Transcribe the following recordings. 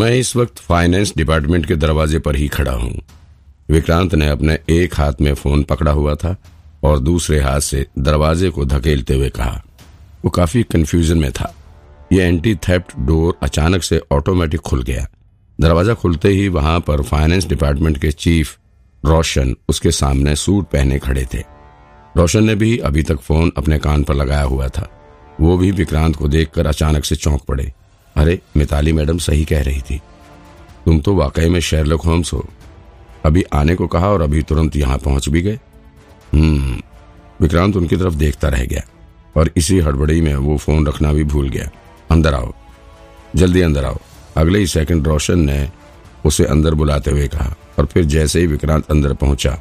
मैं इस वक्त फाइनेंस डिपार्टमेंट के दरवाजे पर ही खड़ा हूँ। विक्रांत ने अपने एक हाथ में फ़ोन पकड़ा हुआ था और दूसरे हाथ से दरवाजे को धकेलते हुए कहा। वो काफ़ी कंफ्यूजन में था। ये एंटी थेफ्ट डोर अचानक से ऑटोमेटिक खुल गया। दरवाज़ा खुलते ही वहाँ पर फाइनेंस डिपार्टमेंट के चीफ रोशन उसके सामने सूट पहने खड़े थे। रोशन ने भी अभी तक फ़ोन अपने कान पर लगाया हुआ था। वो भी विक्रांत को देखकर अचानक से चौंक पड़े। अरे, मिताली मैडम सही कह रही थी। तुम तो वाकई में शेरलक होम्स हो। अभी आने को कहा और अभी तुरंत यहाँ पहुँच भी गए। हम्म विक्रांत उनकी तरफ़ देखता रह गया और इसी हड़बड़ी में वो फ़ोन रखना भी भूल गया। अंदर आओ। जल्दी अंदर आओ। अगले ही सेकंड रोशन ने उसे अंदर बुलाते हुए कहा और फिर जैसे ही विक्रांत अंदर पहुँचा,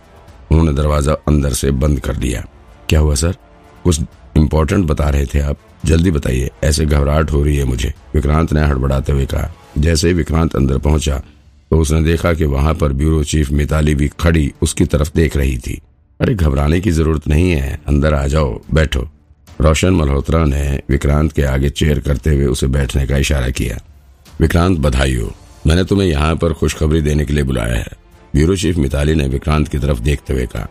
उन्होंने दरवाज़ा अंदर से बंद कर दिया। क्या हुआ सर? कुछ इम्पोर्टेंट बता रहे थे आप। जल्दी बताइए, ऐसे घबराहट हो रही है मुझे। विक्रांत ने हड़बड़ाते हुए कहा, जैसे ही विक्रांत अंदर पहुँचा तो उसने देखा कि वहाँ पर ब्यूरो चीफ मिताली भी खड़ी उसकी तरफ़ देख रही थी। अरे, घबराने की ज़रूरत नहीं है, अंदर आ जाओ, बैठो। रोशन मल्होत्रा ने विक्रांत के आगे चेयर करते हुए उसे बैठने का इशारा किया। विक्रांत बधाई हो मैंने तुम्हें यहाँ पर खुशखबरी देने के लिए बुलाया है। ब्यूरो चीफ मिताली ने विक्रांत की तरफ़ देखते हुए कहा,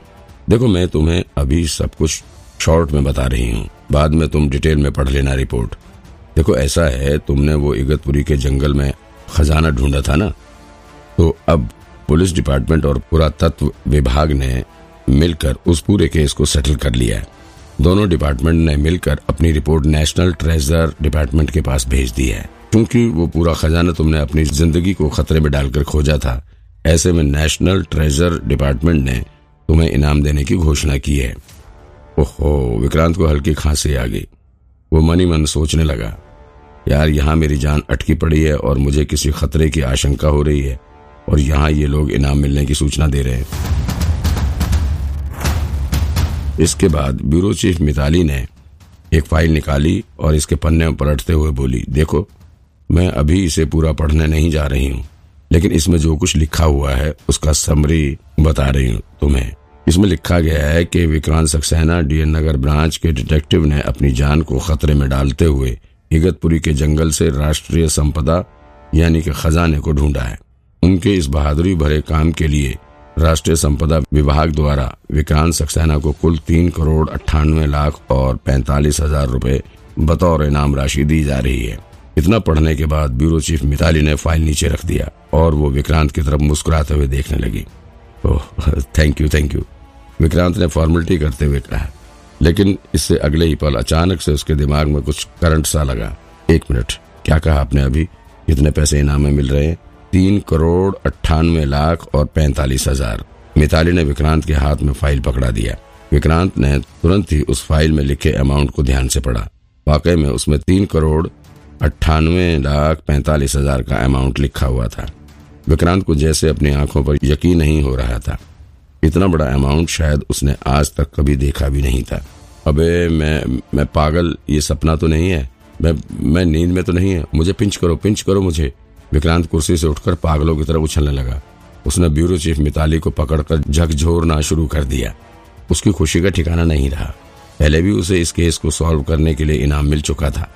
देखो, मैं तुम्हें अभी सब कुछ शॉर्ट में बता रही हूँ। बाद में तुम डिटेल में पढ़ लेना रिपोर्ट। देखो, ऐसा है, तुमने वो इगतपुरी के जंगल में खजाना ढूंढा था ना? तो अब पुलिस डिपार्टमेंट और पुरातत्व विभाग ने मिलकर उस पूरे केस को सेटल कर लिया है। दोनों डिपार्टमेंट ने मिलकर अपनी रिपोर्ट नेशनल ट्रेजर डिपार्टमेंट के पास भेज दी है। क्योंकि वो पूरा खजाना तुमने अपनी ज़िंदगी को खतरे में डालकर खोजा था, ऐसे में नेशनल ट्रेजर डिपार्टमेंट ने तुम्हें इनाम देने की घोषणा की है। ओहो, विक्रांत को हल्की खांसी आ गई। वो मनी मन सोचने लगा, यार, यहाँ मेरी जान अटकी पड़ी है और मुझे किसी खतरे की आशंका हो रही है और यहाँ ये लोग इनाम मिलने की सूचना दे रहे हैं। इसके बाद ब्यूरो चीफ मिताली ने एक फ़ाइल निकाली और इसके पन्ने पलटते हुए बोली, देखो, मैं अभी इसे पूरा पढ़ने नहीं जा रही हूँ, लेकिन इसमें जो कुछ लिखा हुआ है, उसका समरी बता रही हूँ तुम्हें। इसमें लिखा गया है कि विक्रांत सक्सेना, डीएन नगर ब्रांच के डिटेक्टिव ने अपनी जान को खतरे में डालते हुए इगतपुरी के जंगल से राष्ट्रीय संपदा, यानी कि खजाने को ढूंढा है। उनके इस बहादुरी भरे काम के लिए राष्ट्रीय संपदा विभाग द्वारा विक्रांत सक्सेना को कुल तीन करोड़ अट्ठानवे लाख और पैंतालीस हज़ार रूपए बतौर इनाम राशि दी जा रही है। इतना पढ़ने के बाद ब्यूरो चीफ मिताली ने फ़ाइल नीचे रख दिया और वो विक्रांत की तरफ़ मुस्कुराते हुए देखने लगी। ओह thank you thank you Vikrant ने फॉर्मेलिटी करते हुए कहा, लेकिन इससे अगले ही पल अचानक से उसके दिमाग में कुछ करंट सा लगा। एक मिनट, क्या कहा आपने अभी? इतने पैसे इनाम में मिल रहे हैं। तीन करोड़ अट्ठानवे लाख और पैंतालीस हज़ार। मिताली ने विक्रांत के हाथ में फ़ाइल पकड़ा दिया। विक्रांत ने तुरंत ही उस फ़ाइल में लिखे अमाउंट को ध्यान से पढ़ा। वाकई में उसमें तीन करोड़ अट्ठानवे लाख पैंतालीस हज़ार का अमाउंट लिखा हुआ था। विक्रांत को जैसे अपनी आँखों पर यकीन नहीं हो रहा था। इतना बड़ा अमाउंट शायद उसने आज तक कभी देखा भी नहीं था। अबे, मैं मैं पागल, ये सपना तो नहीं है। मैं मैं नींद में तो नहीं है। मुझे पिंच करो पिंच करो मुझे। विक्रांत कुर्सी से उठकर पागलों की तरफ़ उछलने लगा। उसने ब्यूरो चीफ मिताली को पकड़कर झकझोरना शुरू कर दिया। उसकी खुशी का ठिकाना नहीं रहा। पहले भी उसे इस केस को सॉल्व करने के लिए इनाम मिल चुका था।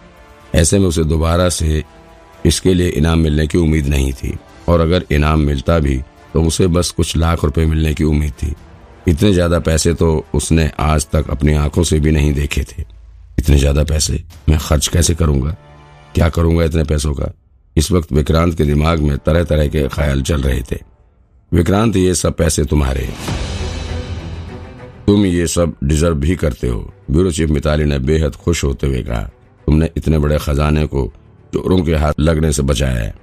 ऐसे में उसे दोबारा से इसके लिए इनाम मिलने की उम्मीद नहीं थी। और अगर इनाम मिलता भी तो उसे बस कुछ लाख रुपए मिलने की उम्मीद थी। इतने ज़्यादा पैसे तो उसने आज तक अपनी आँखों से भी नहीं देखे थे। इतने ज़्यादा पैसे मैं खर्च कैसे करूँगा? क्या करूँगा इतने पैसों का? इस वक्त विक्रांत के दिमाग में तरह तरह के ख्याल चल रहे थे। विक्रांत, ये सब पैसे तुम्हारे तुम ये सब डिजर्व भी करते हो। ब्यूरो चीफ मिताली ने बेहद खुश होते हुए कहा, तुमने इतने बड़े खजाने को चोरों के हाथ लगने से बचाया है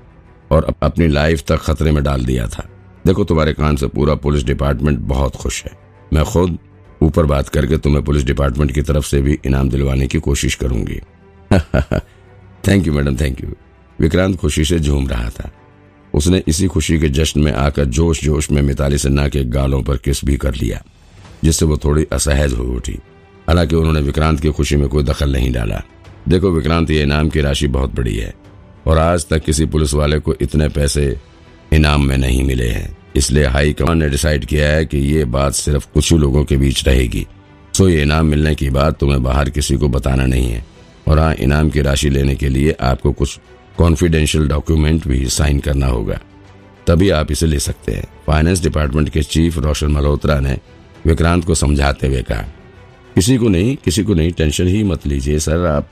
और अपनी लाइफ तक खतरे में डाल दिया था। देखो, तुम्हारे कान से पूरा पुलिस डिपार्टमेंट बहुत खुश है। मैं खुद ऊपर बात करके तुम्हें पुलिस डिपार्टमेंट की तरफ़ से भी इनाम दिलवाने की कोशिश करूँगी। Thank you madam thank you Vikrant खुशी से झूम रहा था। उसने इसी खुशी के जश्न में आकर जोश जोश में मिताली सिन्हा के गालों पर किस भी कर लिया, जिससे वो थोड़ी असहज हो उठी। हालाँकि उन्होंने विक्रांत की खुशी में कोई दखल नहीं डाला। देखो, विक्रांत, ये इनाम की राशि बहुत बड़ी है, और आज तक किसी पुलिस वाले को इतने पैसे इनाम में नहीं मिले हैं। इसलिए हाई कमान ने डिसाइड किया है कि ये बात सिर्फ़ कुछ ही लोगों के बीच रहेगी। सो ये इनाम मिलने की बात तुम्हें बाहर किसी को बताना नहीं है। और हाँ इनाम की राशि लेने के लिए आपको कुछ कॉन्फिडेंशियल डॉक्यूमेंट भी साइन करना होगा। तभी आप इसे ले सकते हैं। फाइनेंस डिपार्टमेंट के चीफ रोशन मल्होत्रा ने विक्रांत को समझाते हुए कहा, किसी को नहीं, किसी को नहीं टेंशन ही मत लीजिए, सर। आप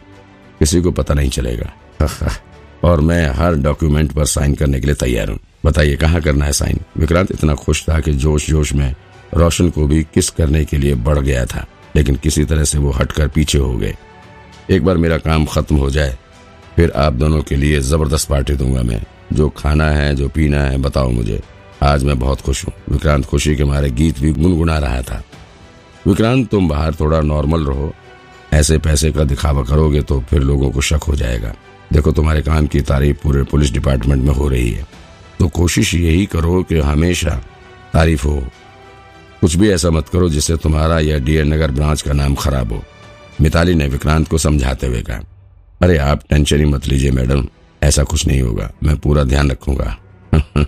किसी को पता नहीं चलेगा। और मैं हर डॉक्यूमेंट पर साइन करने के लिए तैयार हूँ। बताइए, कहाँ करना है साइन विक्रांत इतना खुश था कि जोश जोश में रोशन को भी किस करने के लिए बढ़ गया था, लेकिन किसी तरह से वो हटकर पीछे हो गए। एक बार मेरा काम खत्म हो जाए, फिर आप दोनों के लिए ज़बरदस्त पार्टी दूँगा मैं। जो खाना है, जो पीना है, बताओ मुझे। आज मैं बहुत खुश हूँ। विक्रांत खुशी के मारे गीत भी गुनगुना रहा था। विक्रांत, तुम बाहर थोड़ा नॉर्मल रहो। ऐसे पैसे का दिखावा करोगे तो फिर लोगों को शक हो जाएगा। देखो, तुम्हारे काम की तारीफ़ पूरे पुलिस डिपार्टमेंट में हो रही है। तो कोशिश यही करो कि हमेशा तारीफ़ हो। कुछ भी ऐसा मत करो जिससे तुम्हारा या डीएन नगर ब्रांच का नाम खराब हो। मिताली ने विक्रांत को समझाते हुए कहा, अरे, आप टेंशन ही मत लीजिए मैडम, ऐसा कुछ नहीं होगा। मैं पूरा ध्यान रखूँगा।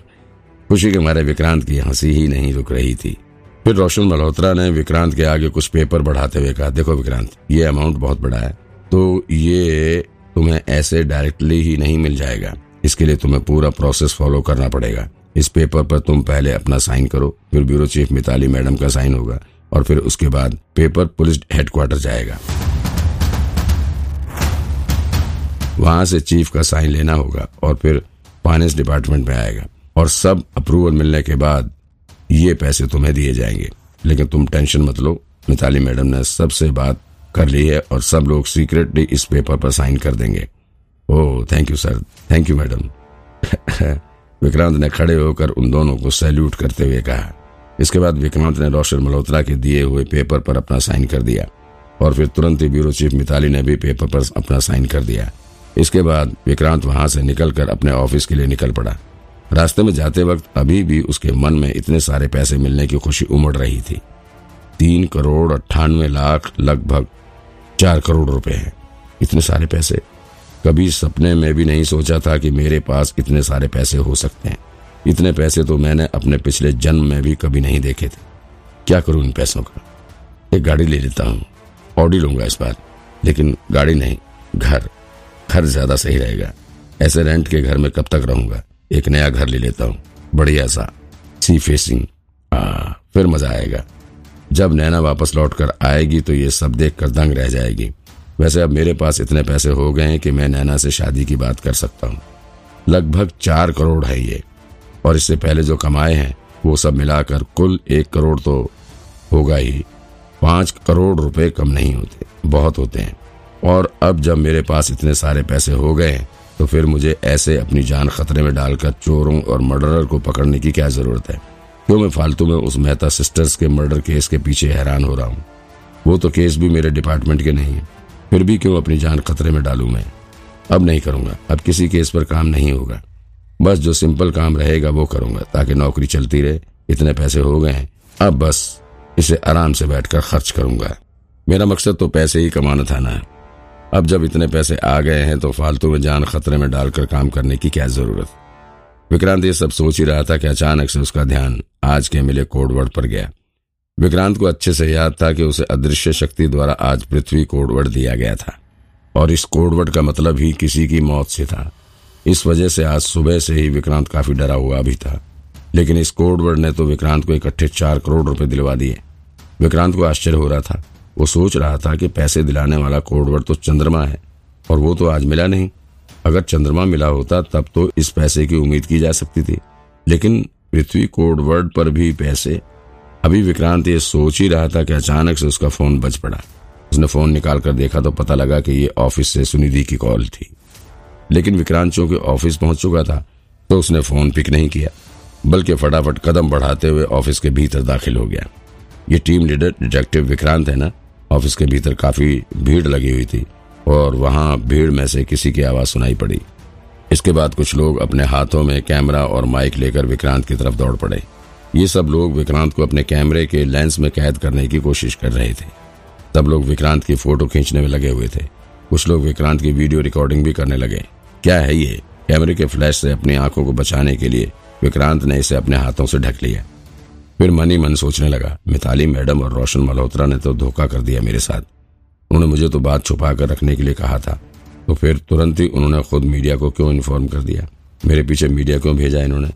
खुशी के मारे विक्रांत की हँसी ही नहीं रुक रही थी। फिर रोशन मल्होत्रा ने विक्रांत के आगे कुछ पेपर बढ़ाते हुए कहा, देखो विक्रांत, ये अमाउंट बहुत बड़ा है। तो ये तुम्हें ऐसे डायरेक्टली ही नहीं मिल जाएगा। इसके लिए तुम्हें पूरा प्रोसेस फॉलो करना पड़ेगा। इस पेपर पर तुम पहले अपना साइन करो, फिर ब्यूरो चीफ मिताली मैडम का साइन होगा और फिर उसके बाद पेपर पुलिस हेडक्वार्टर जाएगा। वहाँ से चीफ का साइन लेना होगा और फिर फाइनेंस डिपार्टमेंट में आएगा और सब अप्रूवल मिलने के बाद ये पैसे तुम्हें दिए जाएँगे। लेकिन तुम टेंशन मत लो, मिताली मैडम ने सबसे बात कर ली है और सब लोग सीक्रेटली इस पेपर पर साइन कर देंगे। ओह thank you sir thank you madam Vikrant ने खड़े होकर उन दोनों को सैल्यूट करते हुए कहा। इसके बाद विक्रांत ने रोशन मल्होत्रा के दिए हुए पेपर पर अपना साइन कर दिया। और फिर तुरंत ही ब्यूरो चीफ मिताली ने भी पेपर पर अपना साइन कर दिया। इसके बाद विक्रांत वहाँ से निकलकर अपने ऑफ़िस के लिए निकल पड़ा। रास्ते में जाते वक्त अभी भी उसके मन में इतने सारे पैसे मिलने की खुशी उमड़ रही थी। तीन करोड़ अट्ठानवे लाख लगभग चार करोड़ रुपए हैं। इतने सारे पैसे। कभी सपने में भी नहीं सोचा था कि मेरे पास इतने सारे पैसे हो सकते हैं। इतने पैसे तो मैंने अपने पिछले जन्म में भी कभी नहीं देखे थे। क्या करूँ इन पैसों का? एक गाड़ी ले लेता हूँ। ऑडी लूँगा इस बार। लेकिन गाड़ी नहीं घर। घर ज़्यादा सही रहेगा। ऐसे रेंट के घर में कब तक रहूँगा? एक नया घर ले लेता हूँ। बढ़िया सा। Sea facing. आ, फिर मज़ा आएगा। जब नैना वापस लौट कर आएगी तो ये सब देख कर दंग रह जाएगी। वैसे अब मेरे पास इतने पैसे हो गए हैं कि मैं नैना से शादी की बात कर सकता हूँ। लगभग चार करोड़ है ये। और इससे पहले जो कमाए हैं, वो सब मिलाकर कुल एक करोड़ तो होगा ही। पाँच करोड़ रुपए कम नहीं होते, बहुत होते हैं। और अब जब मेरे पास इतने सारे पैसे हो गए हैं तो फिर मुझे ऐसे अपनी जान खतरे में डालकर चोरों और मर्डरर को पकड़ने की क्या ज़रूरत है? क्यों मैं फालतू में उस मेहता सिस्टर्स के मर्डर केस के पीछे हैरान हो रहा हूँ? वो तो केस भी मेरे डिपार्टमेंट के नहीं है। फिर भी क्यों अपनी जान खतरे में डालू मैं? अब नहीं करूँगा। अब किसी केस पर काम नहीं होगा। बस जो सिंपल काम रहेगा वो करूँगा, ताकि नौकरी चलती रहे, इतने पैसे हो गए अब बस इसे आराम से बैठकर खर्च करूँगा। मेरा मकसद तो पैसे ही कमाना था ना। अब जब इतने पैसे आ गए हैं तो फालतू में जान खतरे में डालकर काम करने की क्या ज़रूरत? विक्रांत ये सब सोच ही रहा था कि अचानक से उसका ध्यान आज के मिले कोडवर्ड पर गया। विक्रांत को अच्छे से याद था कि उसे अदृश्य शक्ति द्वारा आज पृथ्वी कोडवर्ड दिया गया था। और इस कोडवर्ड का मतलब ही किसी की मौत से था। इस वजह से आज सुबह से ही विक्रांत काफ़ी डरा हुआ भी था। लेकिन इस कोडवर्ड ने तो विक्रांत को इकट्ठे चार करोड़ रुपए दिलवा दिए। विक्रांत को आश्चर्य हो रहा था। वो सोच रहा था कि पैसे दिलाने वाला कोडवर्ड तो चंद्रमा है, और वो तो आज मिला नहीं। अगर चंद्रमा मिला होता तब तो इस पैसे की उम्मीद की जा सकती थी। लेकिन पृथ्वी कोडवर्ड पर भी पैसे। अभी विक्रांत ये सोच ही रहा था कि अचानक से उसका फ़ोन बज पड़ा। उसने फ़ोन निकाल कर देखा तो पता लगा कि ये ऑफ़िस से सुनिधि की कॉल थी। लेकिन विक्रांत चूँकि ऑफ़िस पहुँच चुका था तो उसने फ़ोन पिक नहीं किया, बल्कि फटाफट कदम बढ़ाते हुए ऑफ़िस के भीतर दाखिल हो गया। ये टीम लीडर, डिटेक्टिव विक्रांत है ना? ऑफ़िस के भीतर काफ़ी भीड़ लगी हुई थी, और वहाँ भीड़ में से किसी की आवाज़ सुनाई पड़ी। इसके बाद कुछ लोग अपने हाथों में कैमरा और माइक लेकर विक्रांत की तरफ़ दौड़ पड़े। ये सब लोग विक्रांत को अपने कैमरे के लेंस में कैद करने की कोशिश कर रहे थे। सब लोग विक्रांत की फ़ोटो खींचने में लगे हुए थे। कुछ लोग विक्रांत की वीडियो रिकॉर्डिंग भी करने लगे। क्या है ये? कैमरे के फ्लैश से अपनी आँखों को बचाने के लिए विक्रांत ने इसे अपने हाथों से ढक लिया। फिर मन ही मन सोचने लगा, मिताली मैडम और रोशन मल्होत्रा ने तो धोखा कर दिया मेरे साथ। उन्होंने मुझे तो बात छुपा कर रखने के लिए कहा था। तो फिर तुरंत ही उन्होंने खुद मीडिया को क्यों इन्फॉर्म कर दिया? मेरे पीछे मीडिया क्यों भेजा इन्होंने?